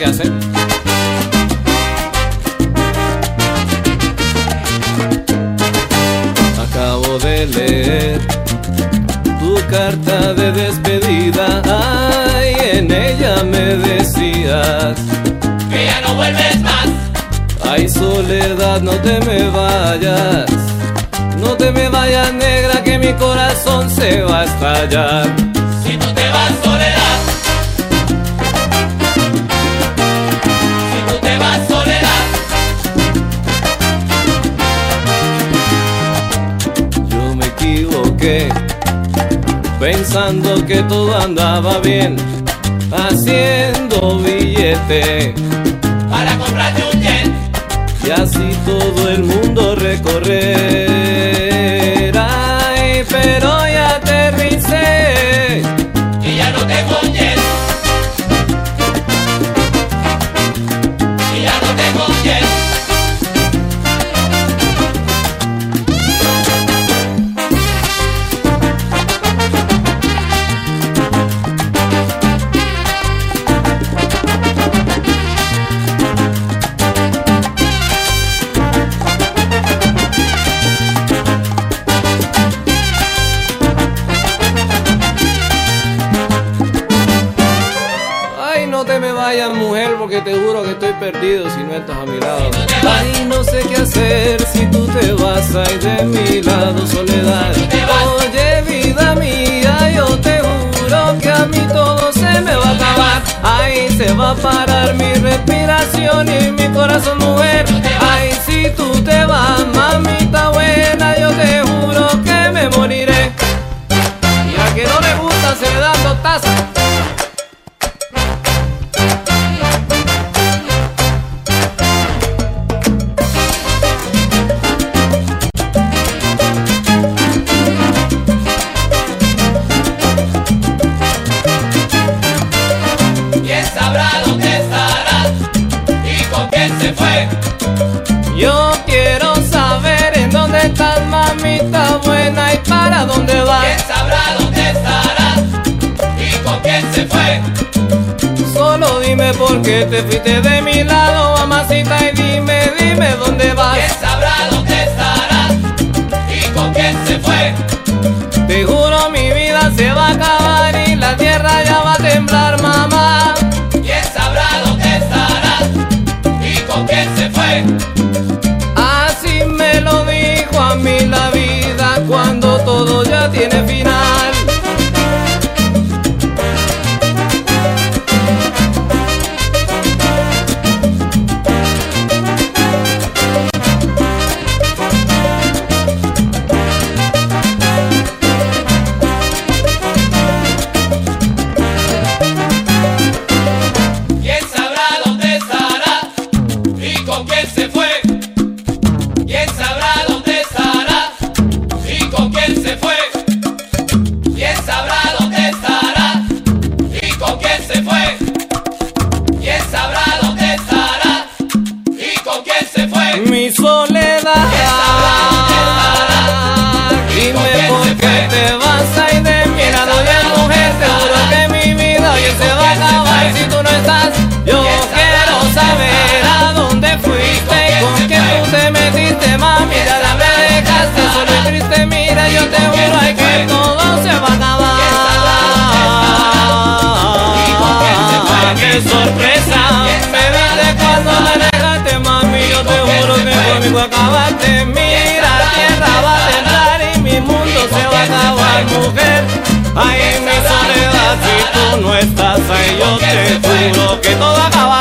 que hacer. Acabo de leer tu carta de despedida. Ay, en ella me decías que ya no vuelves más. Ay, soledad, no te me vayas. No te me vayas, negra, que mi corazón se va a estallar. Pensando que todo andaba bien, haciendo billete para comprarte un jet. Y así todo el mundo recorrer. Vayas, mujer, porque te juro que estoy perdido si no estás a mi lado. Ay, no sé qué hacer si tú te vas ay de mi lado, soledad. Oye, vida mía, yo te juro que a mí todo se me va a acabar. Ay, se va a parar mi respiración y mi corazón, mujer. Ay, si tú te vas, mamita buena, y para dónde vas. ¿Quién sabrá dónde estará? ¿Y con quién se fue? Solo dime por qué te fuiste de mi lado, mamacita, y dime, dime dónde vas. ¿Quién sabrá dónde estará? ¿Y con quién se fue? Te juro mi vida se va a acabar y la tierra ya va a temblar, mamá. ¿Quién sabrá dónde estará? ¿Y con quién se fue? Dejaste solo y triste Mira, yo te juro ay, que todo se va a acabar ¡Qué sorpresa! Me viste cuando me dejaste Mami, yo te juro que conmigo acabaste Mira, tierra va a temblar y mi mundo se va a acabar, mujer. Ay, mi soledad, si tú no estás ahí, yo te juro que todo acabará.